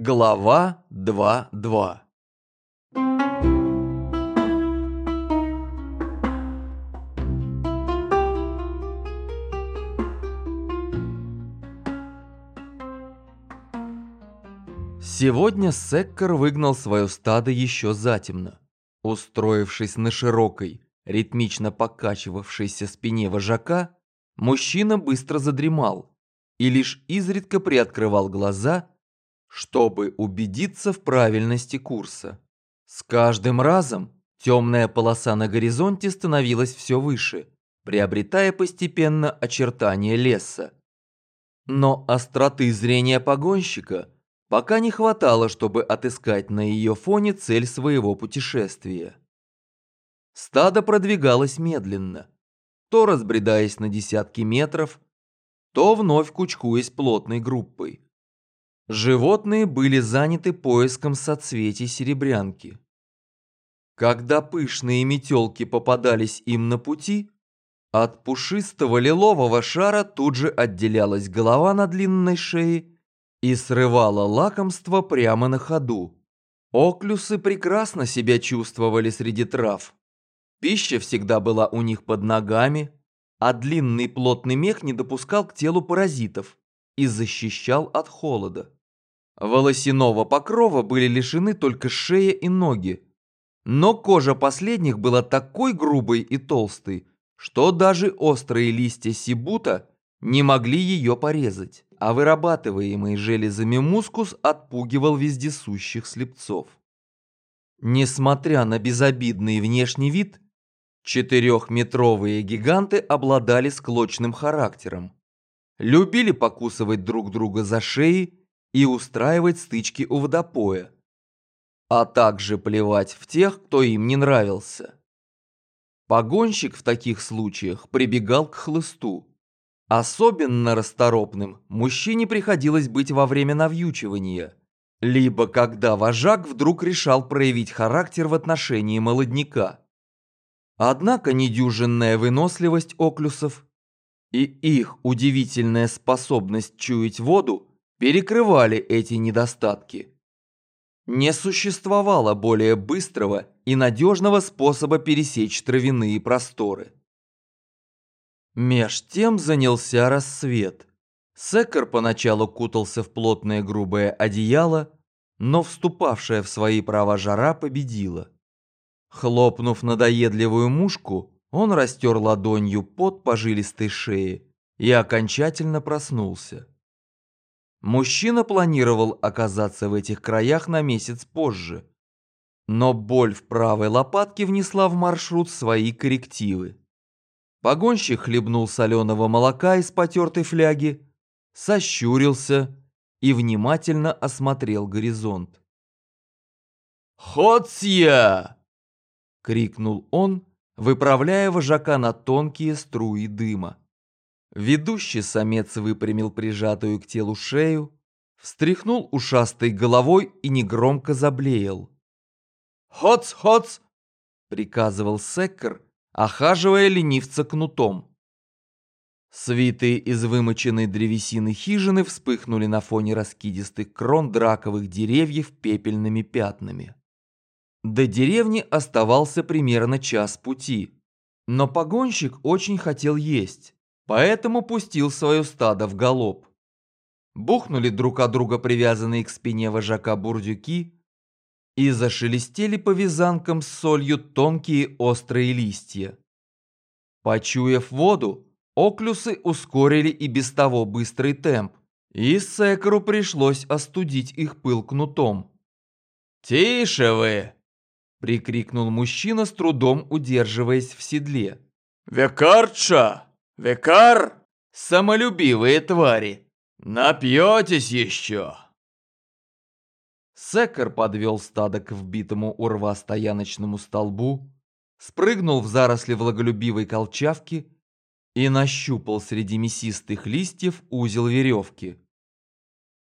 Глава 2.2 Сегодня Секкер выгнал свое стадо еще затемно. Устроившись на широкой, ритмично покачивавшейся спине вожака, мужчина быстро задремал и лишь изредка приоткрывал глаза, чтобы убедиться в правильности курса. С каждым разом темная полоса на горизонте становилась все выше, приобретая постепенно очертания леса. Но остроты зрения погонщика пока не хватало, чтобы отыскать на ее фоне цель своего путешествия. Стадо продвигалось медленно, то разбредаясь на десятки метров, то вновь кучкуясь плотной группой. Животные были заняты поиском соцветий серебрянки. Когда пышные метелки попадались им на пути, от пушистого лилового шара тут же отделялась голова на длинной шее и срывала лакомство прямо на ходу. Оклюсы прекрасно себя чувствовали среди трав. Пища всегда была у них под ногами, а длинный плотный мех не допускал к телу паразитов и защищал от холода. Волосяного покрова были лишены только шея и ноги, но кожа последних была такой грубой и толстой, что даже острые листья сибута не могли ее порезать, а вырабатываемый железами мускус отпугивал вездесущих слепцов. Несмотря на безобидный внешний вид, четырехметровые гиганты обладали склочным характером. Любили покусывать друг друга за шеи и устраивать стычки у водопоя, а также плевать в тех, кто им не нравился. Погонщик в таких случаях прибегал к хлысту. Особенно расторопным мужчине приходилось быть во время навьючивания, либо когда вожак вдруг решал проявить характер в отношении молодняка. Однако недюжинная выносливость оклюсов и их удивительная способность чуять воду перекрывали эти недостатки. Не существовало более быстрого и надежного способа пересечь травяные просторы. Меж тем занялся рассвет. Секер поначалу кутался в плотное грубое одеяло, но вступавшая в свои права жара победила. Хлопнув надоедливую мушку, он растер ладонью под по жилистой шее и окончательно проснулся. Мужчина планировал оказаться в этих краях на месяц позже. Но боль в правой лопатке внесла в маршрут свои коррективы. Погонщик хлебнул соленого молока из потертой фляги, сощурился и внимательно осмотрел горизонт. «Ходсья!» — крикнул он, выправляя вожака на тонкие струи дыма. Ведущий самец выпрямил прижатую к телу шею, встряхнул ушастой головой и негромко заблеял. «Хоц, хоц!» — приказывал Секкер, охаживая ленивца кнутом. Свитые из вымоченной древесины хижины вспыхнули на фоне раскидистых крон драковых деревьев пепельными пятнами. До деревни оставался примерно час пути, но погонщик очень хотел есть поэтому пустил свое стадо в галоп. Бухнули друг от друга привязанные к спине вожака бурдюки и зашелестели по вязанкам с солью тонкие острые листья. Почуяв воду, оклюсы ускорили и без того быстрый темп, и Секеру пришлось остудить их пыл кнутом. «Тише вы!» – прикрикнул мужчина, с трудом удерживаясь в седле. «Векарча!» Векар, самолюбивые твари, напьетесь еще!» Секер подвел стадо к вбитому у рва стояночному столбу, спрыгнул в заросли влаголюбивой колчавки и нащупал среди мясистых листьев узел веревки.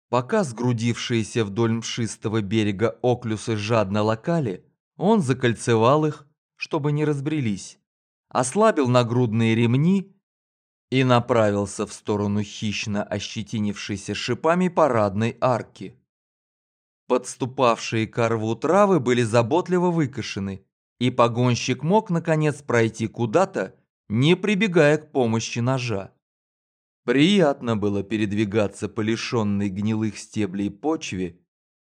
Пока сгрудившиеся вдоль мшистого берега оклюсы жадно локали, он закольцевал их, чтобы не разбрелись, ослабил нагрудные ремни и направился в сторону хищно ощетинившейся шипами парадной арки. Подступавшие к рву травы были заботливо выкошены, и погонщик мог, наконец, пройти куда-то, не прибегая к помощи ножа. Приятно было передвигаться по лишенной гнилых стеблей почве,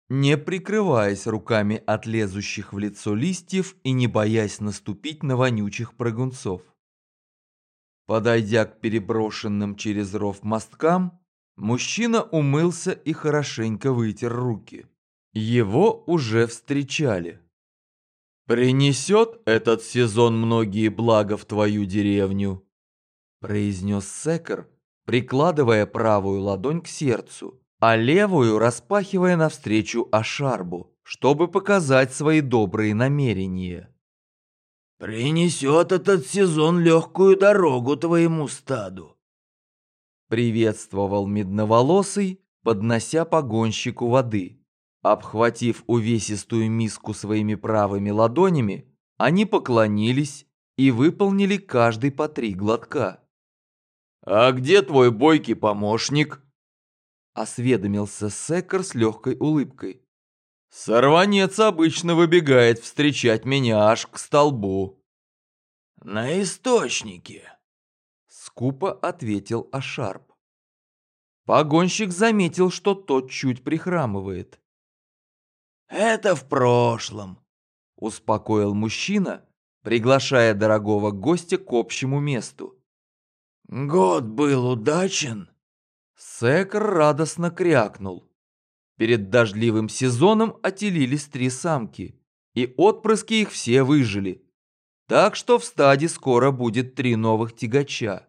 не прикрываясь руками от лезущих в лицо листьев и не боясь наступить на вонючих прыгунцов. Подойдя к переброшенным через ров мосткам, мужчина умылся и хорошенько вытер руки. Его уже встречали. «Принесет этот сезон многие блага в твою деревню», произнес Секер, прикладывая правую ладонь к сердцу, а левую распахивая навстречу Ашарбу, чтобы показать свои добрые намерения. «Принесет этот сезон легкую дорогу твоему стаду», приветствовал медноволосый, поднося погонщику воды. Обхватив увесистую миску своими правыми ладонями, они поклонились и выполнили каждый по три глотка. «А где твой бойкий помощник?» Осведомился Секер с легкой улыбкой. «Сорванец обычно выбегает встречать меня аж к столбу». «На источнике», — скупо ответил Ашарп. Погонщик заметил, что тот чуть прихрамывает. «Это в прошлом», – успокоил мужчина, приглашая дорогого гостя к общему месту. «Год был удачен?» Секр радостно крякнул. Перед дождливым сезоном отелились три самки, и отпрыски их все выжили. Так что в стаде скоро будет три новых тягача.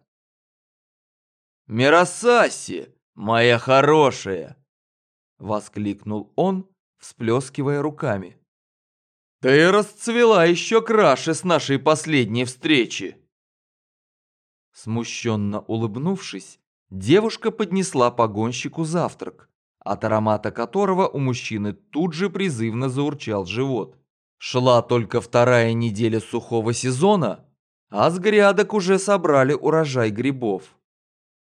«Миросаси, моя хорошая!» — воскликнул он, всплескивая руками. «Ты расцвела еще краше с нашей последней встречи!» Смущенно улыбнувшись, девушка поднесла погонщику завтрак, от аромата которого у мужчины тут же призывно заурчал живот. Шла только вторая неделя сухого сезона, а с грядок уже собрали урожай грибов.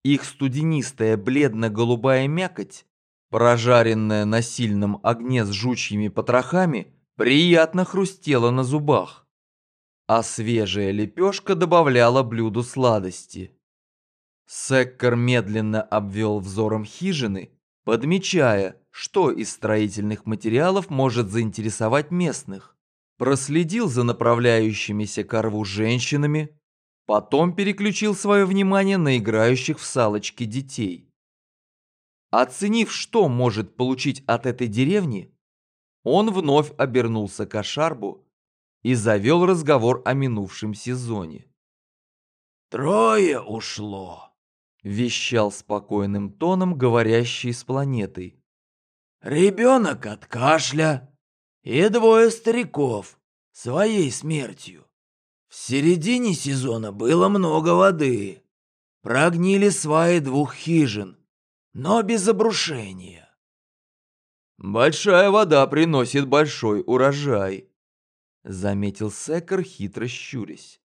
Их студенистая бледно-голубая мякоть прожаренная на сильном огне с жучьими потрохами, приятно хрустела на зубах, а свежая лепешка добавляла блюду сладости. Секкер медленно обвел взором хижины, подмечая, что из строительных материалов может заинтересовать местных. Проследил за направляющимися к рву женщинами, потом переключил свое внимание на играющих в салочки детей. Оценив, что может получить от этой деревни, он вновь обернулся к Ашарбу и завел разговор о минувшем сезоне. «Трое ушло», — вещал спокойным тоном говорящий с планетой. «Ребенок от кашля и двое стариков своей смертью. В середине сезона было много воды. Прогнили сваи двух хижин, но без обрушения. «Большая вода приносит большой урожай», — заметил Секер, хитро щурясь.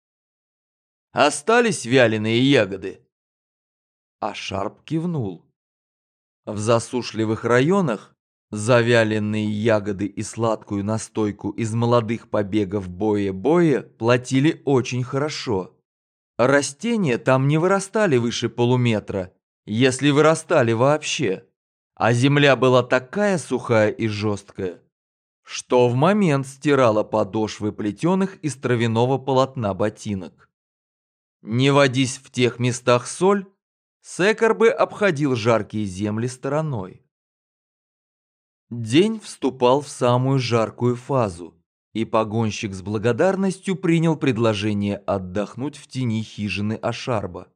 «Остались вяленые ягоды?» А Шарп кивнул. В засушливых районах завяленные ягоды и сладкую настойку из молодых побегов боя-боя платили очень хорошо. Растения там не вырастали выше полуметра, если вырастали вообще. А земля была такая сухая и жесткая, что в момент стирала подошвы плетеных из травяного полотна ботинок. Не водись в тех местах соль, Секар бы обходил жаркие земли стороной. День вступал в самую жаркую фазу, и погонщик с благодарностью принял предложение отдохнуть в тени хижины Ашарба.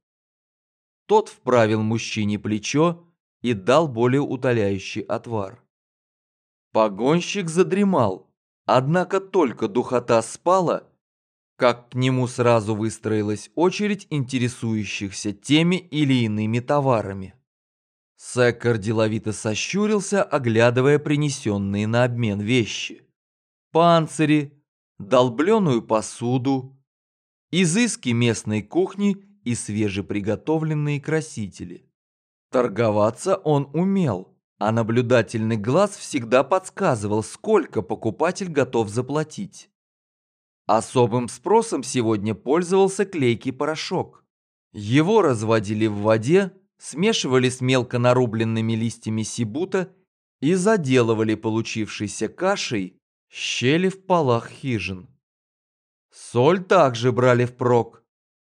Тот вправил мужчине плечо и дал более утоляющий отвар. Погонщик задремал, однако только духота спала, как к нему сразу выстроилась очередь интересующихся теми или иными товарами. Секкер деловито сощурился, оглядывая принесенные на обмен вещи. Панцири, долбленную посуду, изыски местной кухни и свежеприготовленные красители. Торговаться он умел, а наблюдательный глаз всегда подсказывал, сколько покупатель готов заплатить. Особым спросом сегодня пользовался клейкий порошок. Его разводили в воде, смешивали с мелко нарубленными листьями сибута и заделывали получившейся кашей щели в полах хижин. Соль также брали впрок,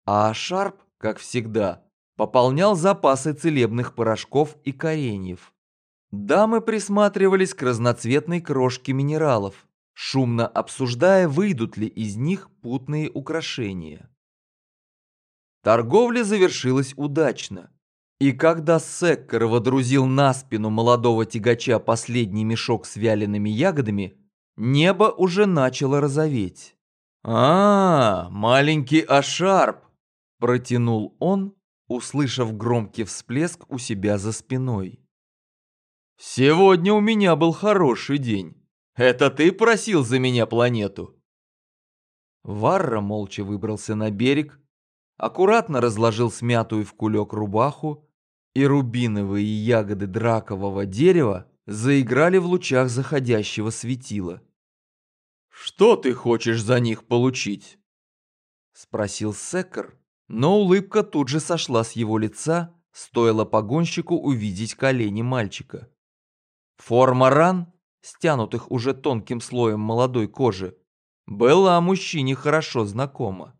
а Шарп, как всегда, пополнял запасы целебных порошков и кореньев. Дамы присматривались к разноцветной крошке минералов, шумно обсуждая, выйдут ли из них путные украшения. Торговля завершилась удачно. И когда Секкер водрузил на спину молодого тягача последний мешок с вялеными ягодами, небо уже начало розоветь. «А, маленький Ашарп!» – протянул он, услышав громкий всплеск у себя за спиной. «Сегодня у меня был хороший день. Это ты просил за меня планету?» Варра молча выбрался на берег, аккуратно разложил смятую в кулек рубаху, и рубиновые ягоды дракового дерева заиграли в лучах заходящего светила. «Что ты хочешь за них получить?» — спросил Секер, но улыбка тут же сошла с его лица, стоило погонщику увидеть колени мальчика. Форма ран, стянутых уже тонким слоем молодой кожи, была мужчине хорошо знакома.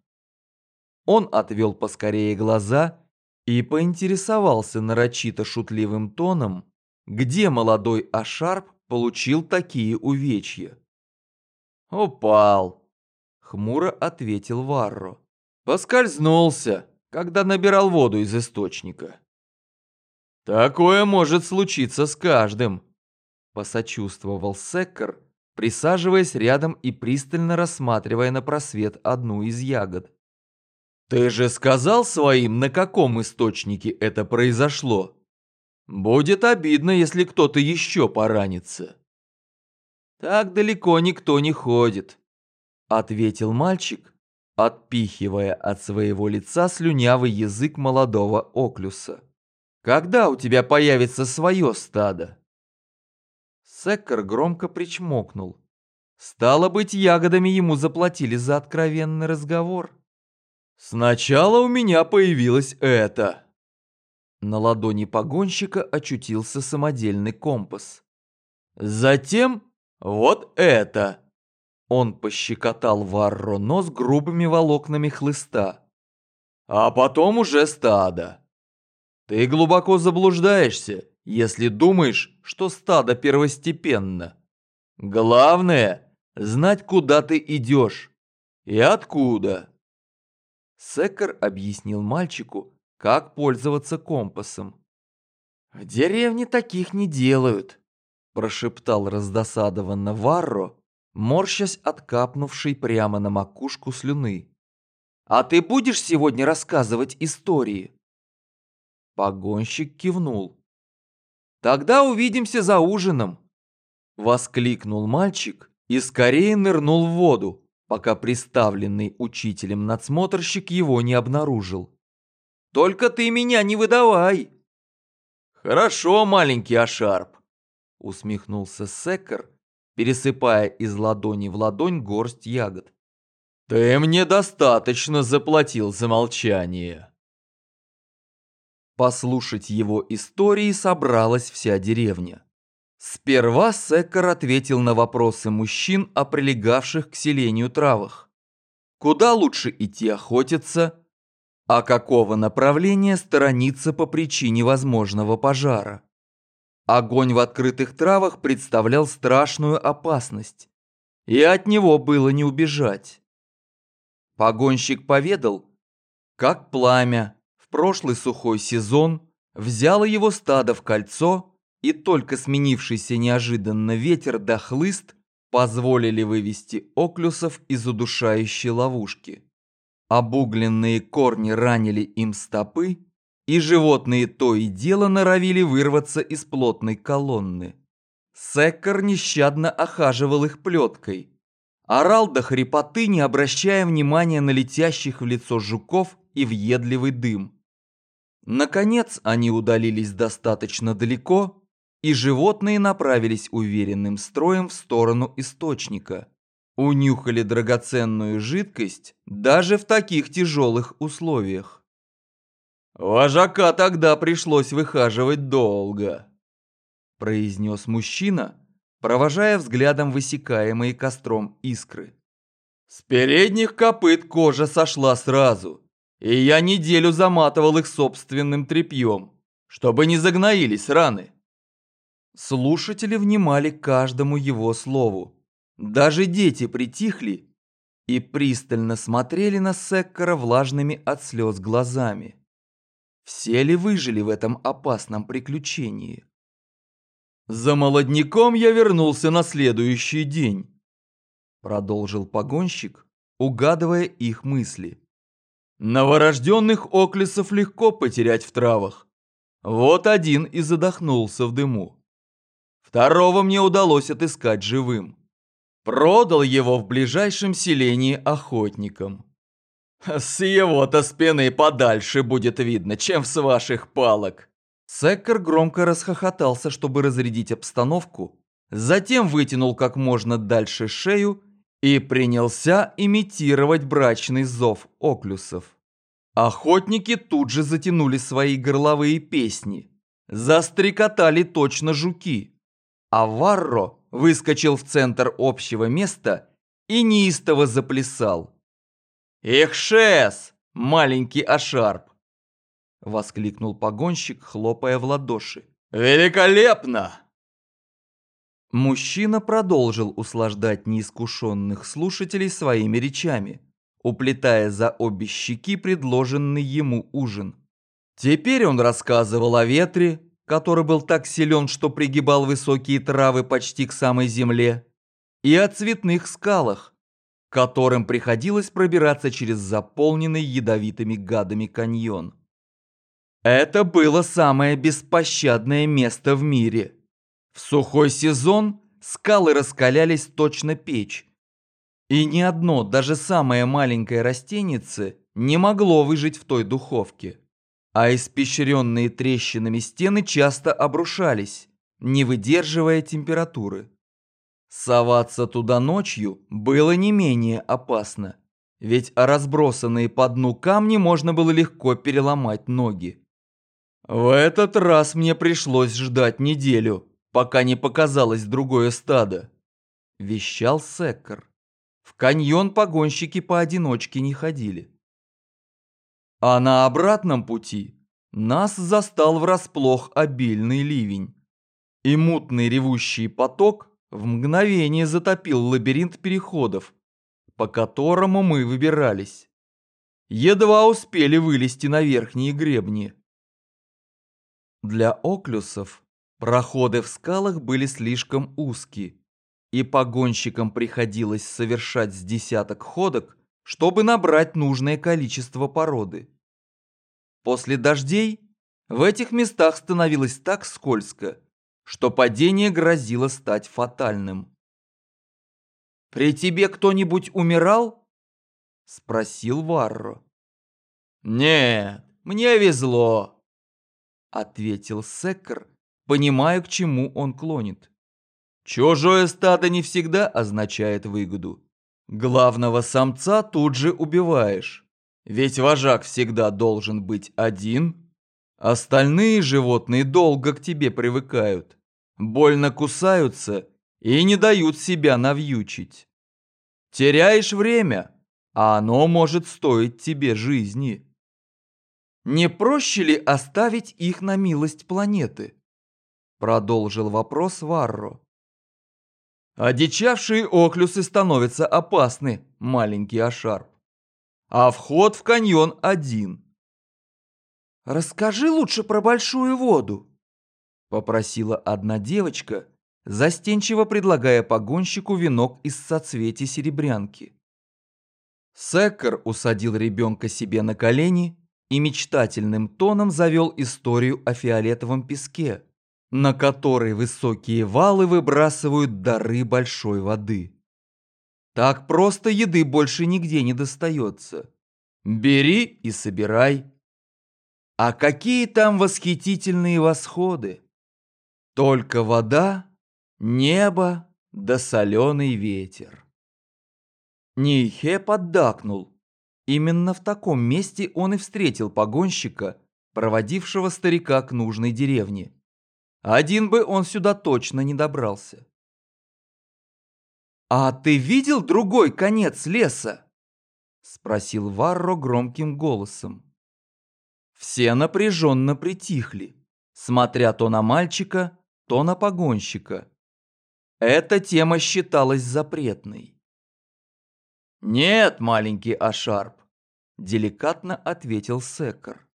Он отвел поскорее глаза и поинтересовался нарочито шутливым тоном, где молодой Ашарп получил такие увечья. «Упал», — хмуро ответил Варро. «Поскользнулся, когда набирал воду из источника». «Такое может случиться с каждым», — посочувствовал Секкер, присаживаясь рядом и пристально рассматривая на просвет одну из ягод. Ты же сказал своим, на каком источнике это произошло? Будет обидно, если кто-то еще поранится. Так далеко никто не ходит, ответил мальчик, отпихивая от своего лица слюнявый язык молодого оклюса. Когда у тебя появится свое стадо? Секкер громко причмокнул. Стало быть, ягодами ему заплатили за откровенный разговор. Сначала у меня появилось это. На ладони погонщика очутился самодельный компас. Затем вот это. Он пощекотал Варро нос грубыми волокнами хлыста. А потом уже стадо. Ты глубоко заблуждаешься, если думаешь, что стадо первостепенно. Главное – знать, куда ты идешь и откуда. Секер объяснил мальчику, как пользоваться компасом. «В деревне таких не делают», – прошептал раздосадованно Варро, морщась от капнувшей прямо на макушку слюны. «А ты будешь сегодня рассказывать истории?» Погонщик кивнул. «Тогда увидимся за ужином!» Воскликнул мальчик и скорее нырнул в воду, пока приставленный учителем надсмотрщик его не обнаружил. «Только ты меня не выдавай!» «Хорошо, маленький Ашарп!» усмехнулся Секер, пересыпая из ладони в ладонь горсть ягод. «Ты мне достаточно заплатил за молчание!» Послушать его истории собралась вся деревня. Сперва Секкер ответил на вопросы мужчин о прилегавших к селению травах. Куда лучше идти охотиться, а какого направления сторониться по причине возможного пожара. Огонь в открытых травах представлял страшную опасность, и от него было не убежать. Погонщик поведал, как пламя прошлый сухой сезон взяло его стадо в кольцо и только сменившийся неожиданно ветер да хлыст позволили вывести оклюсов из удушающей ловушки. Обугленные корни ранили им стопы, и животные то и дело норовили вырваться из плотной колонны. Секкер нещадно охаживал их плеткой. Орал до хрипоты, не обращая внимания на летящих в лицо жуков и въедливый дым. Наконец они удалились достаточно далеко, и животные направились уверенным строем в сторону источника. Унюхали драгоценную жидкость даже в таких тяжелых условиях. «Вожака тогда пришлось выхаживать долго», – произнес мужчина, провожая взглядом высекаемые костром искры. «С передних копыт кожа сошла сразу, и я неделю заматывал их собственным тряпьем, чтобы не загноились раны». Слушатели внимали каждому его слову. Даже дети притихли и пристально смотрели на Секкара влажными от слез глазами. Все ли выжили в этом опасном приключении? За молодняком я вернулся на следующий день. Продолжил погонщик, угадывая их мысли. Новорожденных оклесов легко потерять в травах. Вот один и задохнулся в дыму. Второго мне удалось отыскать живым. Продал его в ближайшем селении охотникам. С его-то спины подальше будет видно, чем с ваших палок. Секкер громко расхохотался, чтобы разрядить обстановку, затем вытянул как можно дальше шею и принялся имитировать брачный зов оклюсов. Охотники тут же затянули свои горловые песни, застрекотали точно жуки, а Варро выскочил в центр общего места и неистово заплясал. «Эх, Шес, маленький Ашарп!» — воскликнул погонщик, хлопая в ладоши. «Великолепно!» Мужчина продолжил услаждать неискушенных слушателей своими речами, уплетая за обе щеки предложенный ему ужин. Теперь он рассказывал о ветре, который был так силен, что пригибал высокие травы почти к самой земле, и о цветных скалах, которым приходилось пробираться через заполненный ядовитыми гадами каньон. Это было самое беспощадное место в мире. В сухой сезон скалы раскалялись точно печь, и ни одно, даже самое маленькое растенице не могло выжить в той духовке. А испещренные трещинами стены часто обрушались, не выдерживая температуры. Соваться туда ночью было не менее опасно, ведь разбросанные по дну камни можно было легко переломать ноги. В этот раз мне пришлось ждать неделю, пока не показалось другое стадо, вещал Секкер. В каньон погонщики поодиночке не ходили. А на обратном пути нас застал врасплох обильный ливень, и мутный ревущий поток в мгновение затопил лабиринт переходов, по которому мы выбирались. Едва успели вылезти на верхние гребни. Для оклюсов проходы в скалах были слишком узкие, и погонщикам приходилось совершать с десяток ходок, чтобы набрать нужное количество породы. После дождей в этих местах становилось так скользко, что падение грозило стать фатальным. «При тебе кто-нибудь умирал?» – спросил Варро. «Нет, мне везло», – ответил Секкер, понимая, к чему он клонит. «Чужое стадо не всегда означает выгоду. Главного самца тут же убиваешь, ведь вожак всегда должен быть один, остальные животные долго к тебе привыкают больно кусаются и не дают себя навьючить. Теряешь время, а оно может стоить тебе жизни. Не проще ли оставить их на милость планеты? Продолжил вопрос Варро. Одичавшие оклюсы становятся опасны, маленький Ашарп. А вход в каньон один. Расскажи лучше про большую воду, Попросила одна девочка, застенчиво предлагая погонщику венок из соцветий серебрянки. Секкер усадил ребенка себе на колени и мечтательным тоном завел историю о фиолетовом песке, на который высокие валы выбрасывают дары большой воды. Так просто еды больше нигде не достается. Бери и собирай. А какие там восхитительные восходы! Только вода, небо да соленый ветер. Нейхе поддакнул. Именно в таком месте он и встретил погонщика, проводившего старика к нужной деревне. Один бы он сюда точно не добрался. «А ты видел другой конец леса?» — спросил Варро громким голосом. Все напряженно притихли, смотря то на мальчика, то на погонщика. Эта тема считалась запретной. «Нет, маленький Ашарп», — деликатно ответил Секер.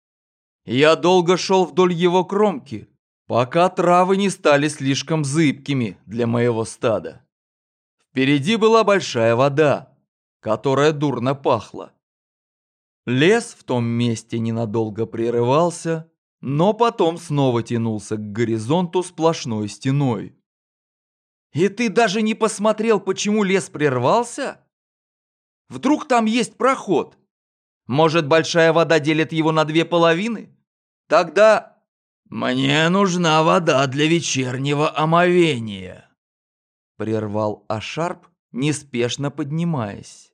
«Я долго шел вдоль его кромки, пока травы не стали слишком зыбкими для моего стада. Впереди была большая вода, которая дурно пахла. Лес в том месте ненадолго прерывался, но потом снова тянулся к горизонту сплошной стеной. «И ты даже не посмотрел, почему лес прервался? Вдруг там есть проход? Может, большая вода делит его на две половины? Тогда...» «Мне нужна вода для вечернего омовения», прервал Ашарп, неспешно поднимаясь.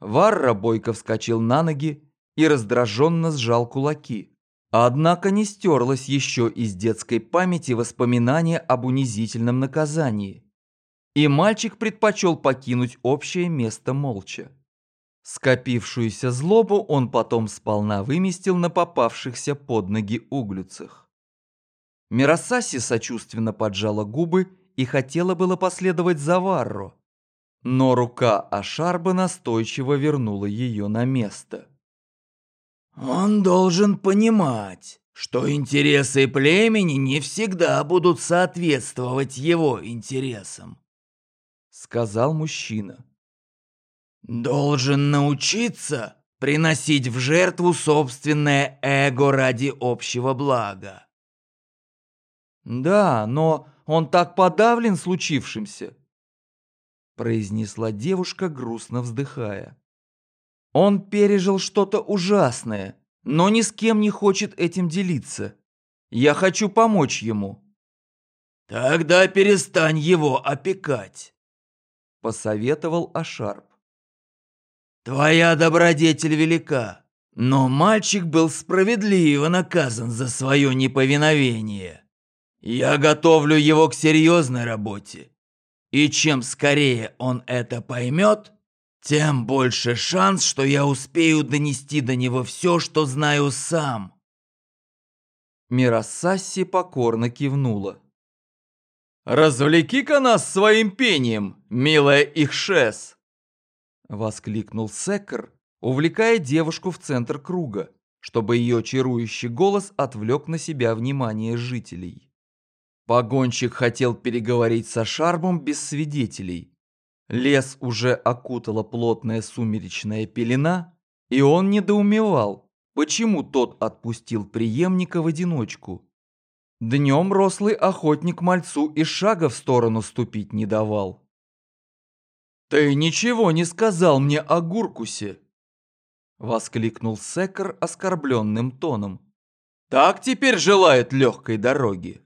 Варра бойко вскочил на ноги и раздраженно сжал кулаки. Однако не стерлось еще из детской памяти воспоминание об унизительном наказании. И мальчик предпочел покинуть общее место молча. Скопившуюся злобу он потом сполна выместил на попавшихся под ноги углюцах. Миросаси сочувственно поджала губы и хотела было последовать за Варро, но рука Ашарба настойчиво вернула ее на место. «Он должен понимать, что интересы племени не всегда будут соответствовать его интересам», — сказал мужчина. «Должен научиться приносить в жертву собственное эго ради общего блага». «Да, но он так подавлен случившимся!» произнесла девушка, грустно вздыхая. «Он пережил что-то ужасное, но ни с кем не хочет этим делиться. Я хочу помочь ему». «Тогда перестань его опекать», — посоветовал Ашарп. «Твоя добродетель велика, но мальчик был справедливо наказан за свое неповиновение». Я готовлю его к серьезной работе. И чем скорее он это поймет, тем больше шанс, что я успею донести до него все, что знаю сам. Мирасасси покорно кивнула. «Развлеки-ка нас своим пением, милая Ихшес!» Воскликнул Секер, увлекая девушку в центр круга, чтобы ее чарующий голос отвлек на себя внимание жителей. Погонщик хотел переговорить со Шармом без свидетелей. Лес уже окутала плотная сумеречная пелена, и он недоумевал, почему тот отпустил преемника в одиночку. Днем рослый охотник мальцу и шага в сторону ступить не давал. «Ты ничего не сказал мне о Гуркусе!» Воскликнул Секер оскорбленным тоном. «Так теперь желает легкой дороги!»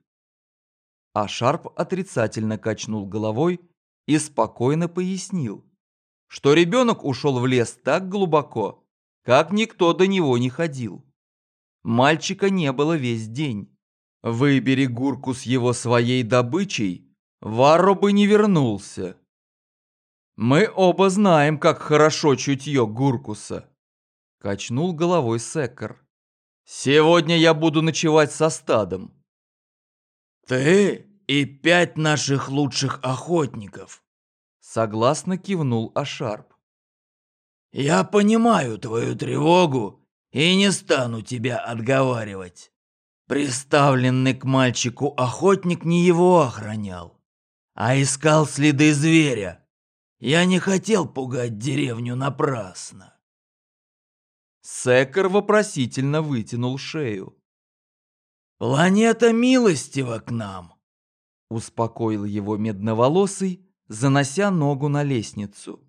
А Шарп отрицательно качнул головой и спокойно пояснил, что ребенок ушел в лес так глубоко, как никто до него не ходил. Мальчика не было весь день. Выбери Гурку с его своей добычей, Варро бы не вернулся. Мы оба знаем, как хорошо чутье Гуркуса. Качнул головой Секер. Сегодня я буду ночевать со стадом. «Ты и пять наших лучших охотников», — согласно кивнул Ашарп. «Я понимаю твою тревогу и не стану тебя отговаривать. Приставленный к мальчику охотник не его охранял, а искал следы зверя. Я не хотел пугать деревню напрасно». Секер вопросительно вытянул шею. «Планета милостива к нам», — успокоил его медноволосый, занося ногу на лестницу.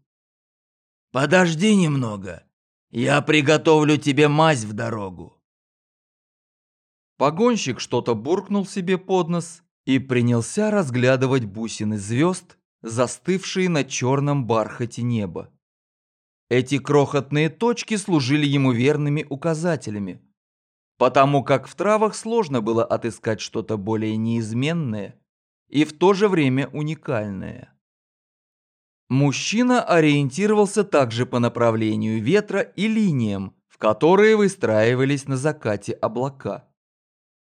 «Подожди немного, я приготовлю тебе мазь в дорогу». Погонщик что-то буркнул себе под нос и принялся разглядывать бусины звезд, застывшие на черном бархате неба. Эти крохотные точки служили ему верными указателями, потому как в травах сложно было отыскать что-то более неизменное и в то же время уникальное. Мужчина ориентировался также по направлению ветра и линиям, в которые выстраивались на закате облака.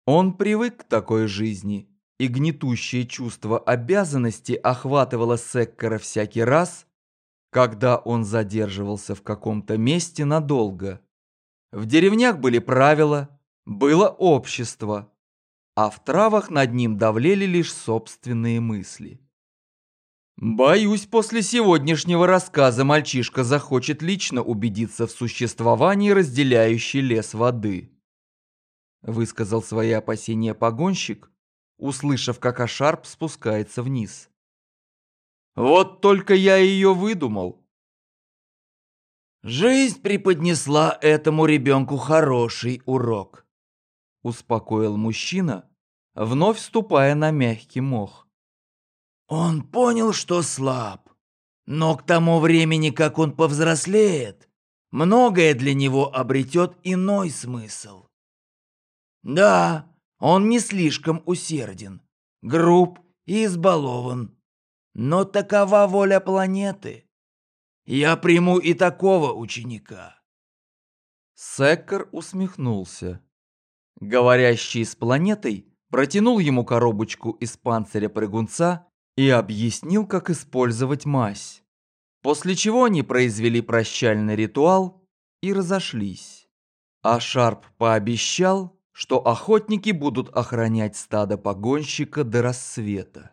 Он привык к такой жизни, и гнетущее чувство обязанности охватывало Секкера всякий раз, когда он задерживался в каком-то месте надолго. В деревнях были правила, было общество, а в травах над ним давлели лишь собственные мысли. Боюсь, после сегодняшнего рассказа мальчишка захочет лично убедиться в существовании разделяющей лес воды. Высказал свои опасения погонщик, услышав, как Ашарп спускается вниз. Вот только я ее выдумал. Жизнь преподнесла этому ребенку хороший урок. Успокоил мужчина, вновь ступая на мягкий мох. Он понял, что слаб, но к тому времени, как он повзрослеет, многое для него обретет иной смысл. Да, он не слишком усерден, груб и избалован, но такова воля планеты. Я приму и такого ученика. Секкер усмехнулся. Говорящий с планетой протянул ему коробочку из панциря прыгунца и объяснил, как использовать мазь. После чего они произвели прощальный ритуал и разошлись. А Шарп пообещал, что охотники будут охранять стадо погонщика до рассвета.